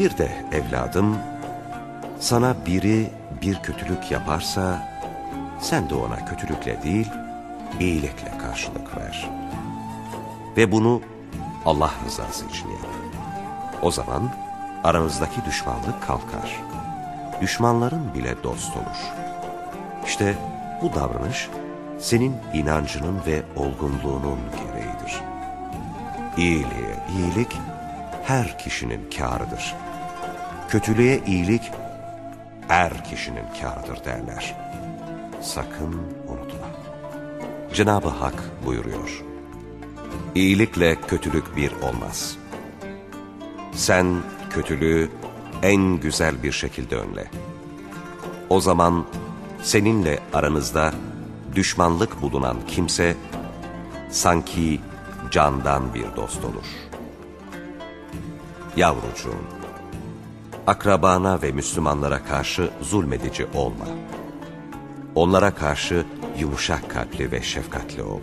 Bir de evladım, sana biri bir kötülük yaparsa, sen de ona kötülükle değil, iyilikle karşılık ver. Ve bunu Allah rızası için yap. O zaman aranızdaki düşmanlık kalkar. Düşmanların bile dost olur. İşte bu davranış senin inancının ve olgunluğunun gereğidir. İyiliğe iyilik her kişinin kârıdır. Kötülüğe iyilik er kişinin kârıdır derler. Sakın unutma. Cenab-ı Hak buyuruyor. İyilikle kötülük bir olmaz. Sen kötülüğü en güzel bir şekilde önle. O zaman seninle aranızda düşmanlık bulunan kimse sanki candan bir dost olur. Yavrucuğum, akrabana ve Müslümanlara karşı zulmedici olma. Onlara karşı yumuşak kalpli ve şefkatli ol.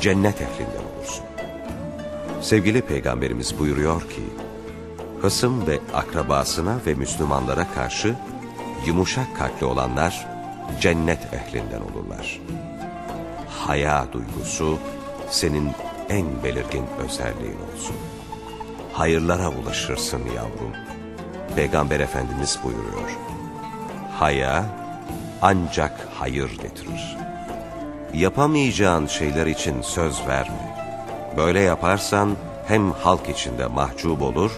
Cennet ehlinden olursun. Sevgili Peygamberimiz buyuruyor ki, Hısım ve akrabasına ve Müslümanlara karşı yumuşak kalpli olanlar cennet ehlinden olurlar. Haya duygusu senin en belirgin özelliğin olsun. Hayırlara ulaşırsın yavrum. Peygamber Efendimiz buyuruyor. Haya ancak hayır getirir. Yapamayacağın şeyler için söz verme. Böyle yaparsan hem halk içinde mahcup olur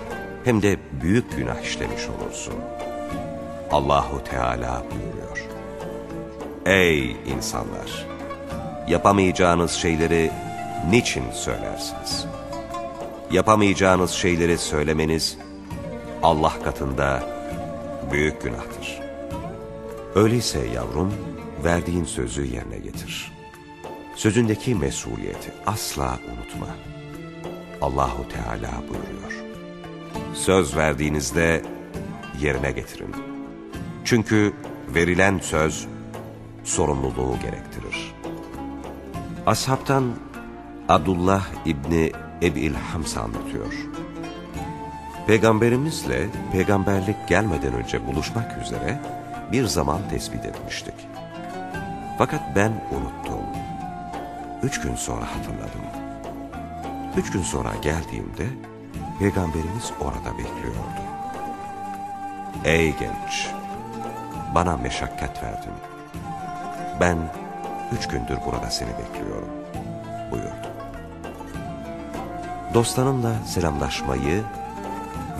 hem de büyük günah işlemiş olursun. Allahu Teala buyuruyor. Ey insanlar! Yapamayacağınız şeyleri niçin söylersiniz? Yapamayacağınız şeyleri söylemeniz Allah katında büyük günahtır. Öyleyse yavrum verdiğin sözü yerine getir. Sözündeki mesuliyeti asla unutma. Allahu Teala buyuruyor. Söz verdiğinizde yerine getirin. Çünkü verilen söz sorumluluğu gerektirir. Ashabtan Abdullah İbni Ebil Hams anlatıyor. Peygamberimizle peygamberlik gelmeden önce buluşmak üzere bir zaman tespit etmiştik. Fakat ben unuttum. Üç gün sonra hatırladım. Üç gün sonra geldiğimde peygamberimiz orada bekliyordu. Ey genç! Bana meşakkat verdin. Ben üç gündür burada seni bekliyorum buyurdu. Dostlarınla selamlaşmayı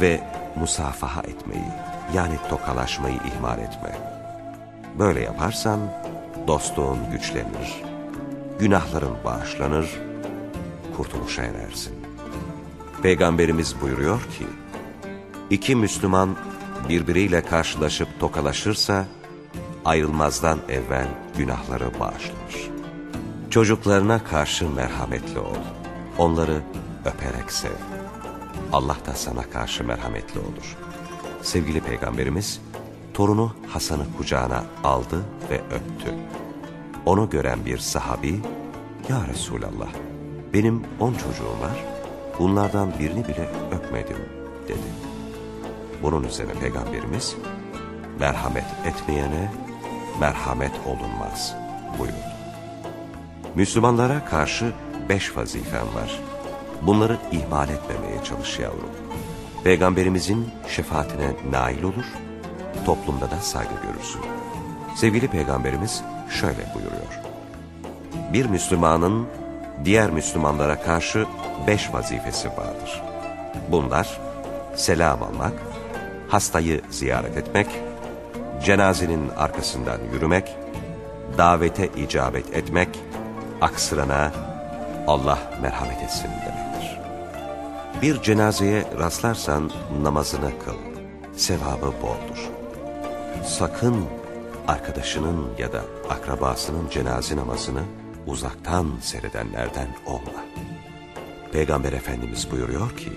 ve musafaha etmeyi yani tokalaşmayı ihmal etme. Böyle yaparsan dostluğun güçlenir, günahların bağışlanır, kurtuluşa erersin. Peygamberimiz buyuruyor ki, iki Müslüman birbiriyle karşılaşıp tokalaşırsa, ayrılmazdan evvel günahları bağışlanır. Çocuklarına karşı merhametli ol. Onları öperek sev. Allah da sana karşı merhametli olur. Sevgili Peygamberimiz, torunu Hasan'ı kucağına aldı ve öptü. Onu gören bir sahabi, Ya Resulallah, benim on çocuğum var, bunlardan birini bile öpmedim, dedi. Bunun üzerine Peygamberimiz, merhamet etmeyene merhamet olunmaz, buyurdu. Müslümanlara karşı beş vazifen var. Bunları ihmal etmemeye çalış yavrum. Peygamberimizin şefaatine nail olur, toplumda da saygı görürsün. Sevgili Peygamberimiz şöyle buyuruyor. Bir Müslümanın diğer Müslümanlara karşı beş vazifesi vardır. Bunlar selam almak, hastayı ziyaret etmek, cenazenin arkasından yürümek, davete icabet etmek, aksırana Allah merhamet etsin demektir. Bir cenazeye rastlarsan namazını kıl, sevabı boldur. Sakın arkadaşının ya da akrabasının cenaze namazını uzaktan seyredenlerden olma. Peygamber Efendimiz buyuruyor ki,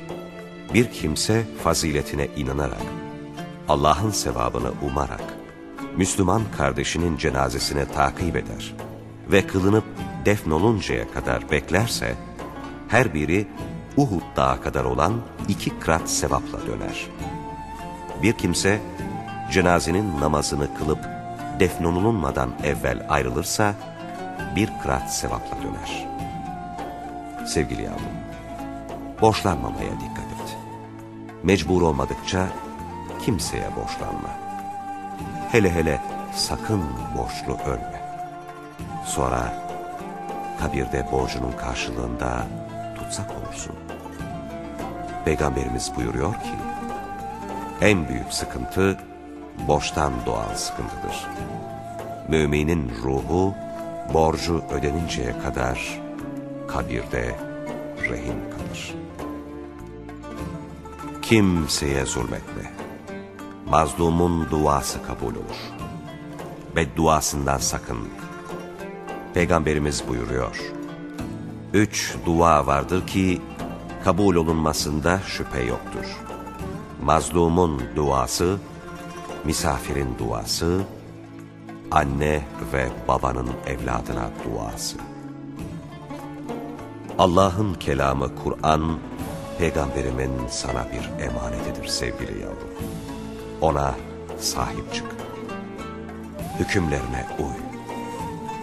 bir kimse faziletine inanarak, Allah'ın sevabını umarak, Müslüman kardeşinin cenazesine takip eder ve kılınıp defnoluncaya kadar beklerse, her biri Uhud dağı kadar olan iki krat sevapla döner. Bir kimse cenazenin namazını kılıp defnolunmadan evvel ayrılırsa bir kırat sevapla döner. Sevgili yavrum, borçlanmamaya dikkat et. Mecbur olmadıkça kimseye borçlanma. Hele hele sakın borçlu ölme. Sonra kabirde borcunun karşılığında tutsak olursun. Peygamberimiz buyuruyor ki, en büyük sıkıntı borçtan doğan sıkıntıdır. Müminin ruhu borcu ödeninceye kadar kabirde rehin kalır. Kimseye zulmetme. Mazlumun duası kabul olur. Bedduasından sakın. Peygamberimiz buyuruyor. Üç dua vardır ki kabul olunmasında şüphe yoktur. Mazlumun duası, misafirin duası, anne ve babanın evladına duası. Allah'ın kelamı Kur'an, peygamberimin sana bir emanetidir sevgili yavrum. Ona sahip çık. Hükümlerine uy.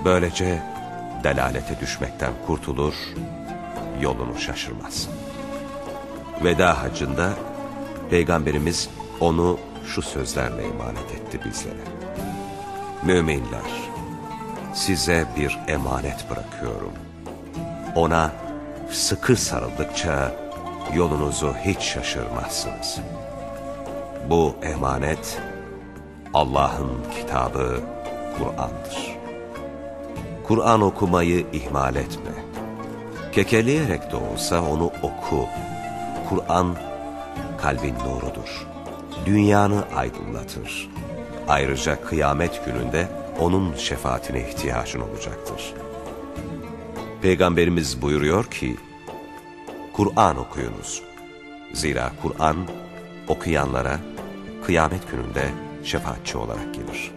Böylece delalete düşmekten kurtulur, yolunu şaşırmazsın. Veda hacında Peygamberimiz onu şu sözlerle emanet etti bizlere. Müminler, size bir emanet bırakıyorum. Ona sıkı sarıldıkça yolunuzu hiç şaşırmazsınız. Bu emanet Allah'ın kitabı Kur'an'dır. Kur'an okumayı ihmal etme. Kekeleyerek de olsa onu oku. Kur'an kalbin nurudur. Dünyanı aydınlatır. Ayrıca kıyamet gününde onun şefaatine ihtiyacın olacaktır. Peygamberimiz buyuruyor ki, Kur'an okuyunuz. Zira Kur'an okuyanlara kıyamet gününde şefaatçi olarak gelir.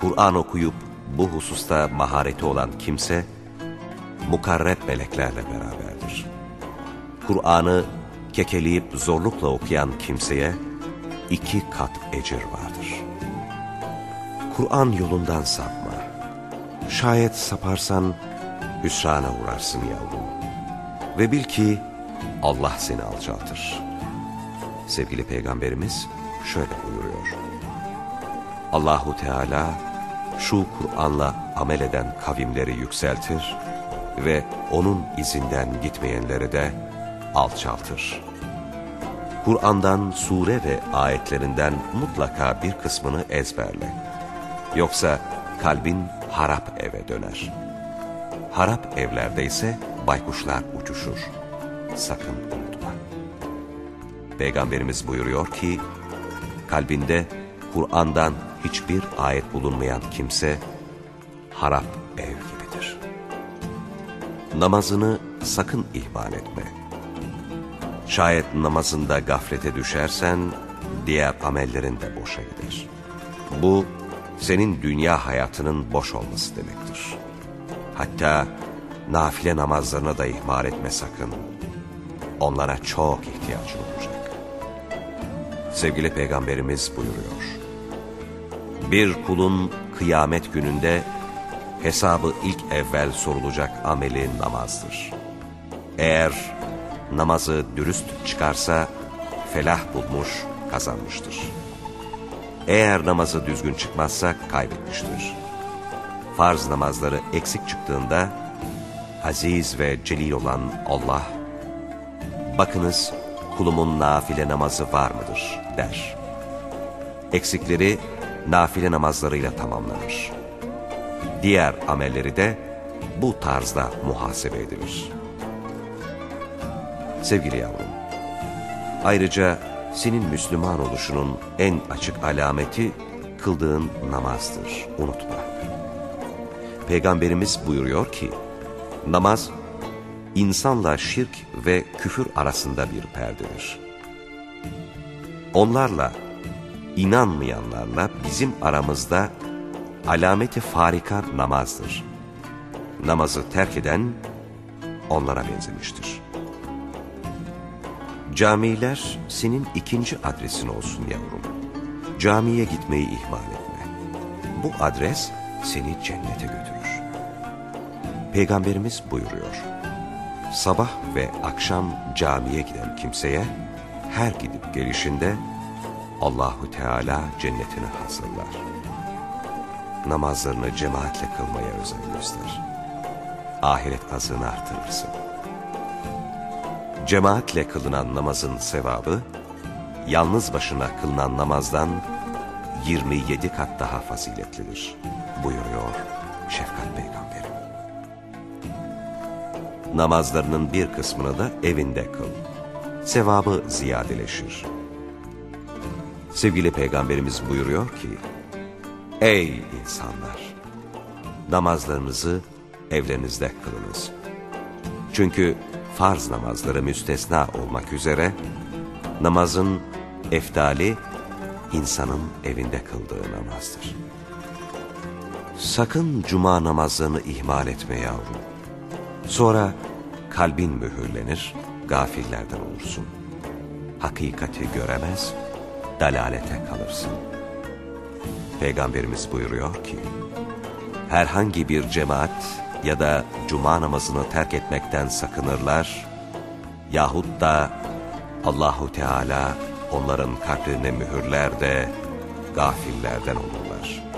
Kur'an okuyup bu hususta mahareti olan kimse, mukarreb meleklerle beraberdir. Kur'an'ı kekeleyip zorlukla okuyan kimseye iki kat ecir vardır. Kur'an yolundan sapma. Şayet saparsan hüsrana uğrarsın yavrum. Ve bil ki Allah seni alçaltır. Sevgili Peygamberimiz şöyle buyuruyor. Allahu Teala şu Kur'an'la amel eden kavimleri yükseltir ve onun izinden gitmeyenleri de alçaltır. Kur'an'dan sure ve ayetlerinden mutlaka bir kısmını ezberle. Yoksa kalbin harap eve döner. Harap evlerde ise baykuşlar uçuşur. Sakın unutma. Peygamberimiz buyuruyor ki, kalbinde Kur'an'dan hiçbir ayet bulunmayan kimse, harap ev gibidir. Namazını sakın ihmal etme. Şayet namazında gaflete düşersen, diğer amellerin de boşa gider. Bu, senin dünya hayatının boş olması demektir. Hatta nafile namazlarını da ihmal etme sakın. Onlara çok ihtiyacın olacak. Sevgili Peygamberimiz buyuruyor. Bir kulun kıyamet gününde hesabı ilk evvel sorulacak ameli namazdır. Eğer namazı dürüst çıkarsa felah bulmuş, kazanmıştır. Eğer namazı düzgün çıkmazsa kaybetmiştir. Farz namazları eksik çıktığında aziz ve celil olan Allah, bakınız kulumun nafile namazı var mıdır der. Eksikleri nafile namazlarıyla tamamlanır. Diğer amelleri de bu tarzda muhasebe edilir. Sevgili yavrum, ayrıca senin Müslüman oluşunun en açık alameti kıldığın namazdır, unutma. Peygamberimiz buyuruyor ki, namaz insanla şirk ve küfür arasında bir perdedir. Onlarla, inanmayanlarla bizim aramızda alameti farika namazdır. Namazı terk eden onlara benzemiştir. Camiler senin ikinci adresin olsun yavrum. Camiye gitmeyi ihmal etme. Bu adres seni cennete götürür. Peygamberimiz buyuruyor. Sabah ve akşam camiye giden kimseye her gidip gelişinde Allahu Teala cennetini hazırlar. Namazlarını cemaatle kılmaya özen göster. Ahiret kazığını artırırsın. Cemaatle kılınan namazın sevabı, yalnız başına kılınan namazdan 27 kat daha faziletlidir. Buyuruyor Şefkat Peygamberi. Namazlarının bir kısmını da evinde kıl. Sevabı ziyadeleşir. Sevgili Peygamberimiz buyuruyor ki, Ey insanlar! Namazlarınızı evlerinizde kılınız. Çünkü farz namazları müstesna olmak üzere, namazın eftali insanın evinde kıldığı namazdır. Sakın cuma namazlarını ihmal etme yavrum. Sonra kalbin mühürlenir, gafillerden olursun. Hakikati göremez, dalalete kalırsın. Peygamberimiz buyuruyor ki, herhangi bir cemaat ya da cuma namazını terk etmekten sakınırlar yahut da Allahu Teala onların kalplerine mühürler de gafillerden olurlar.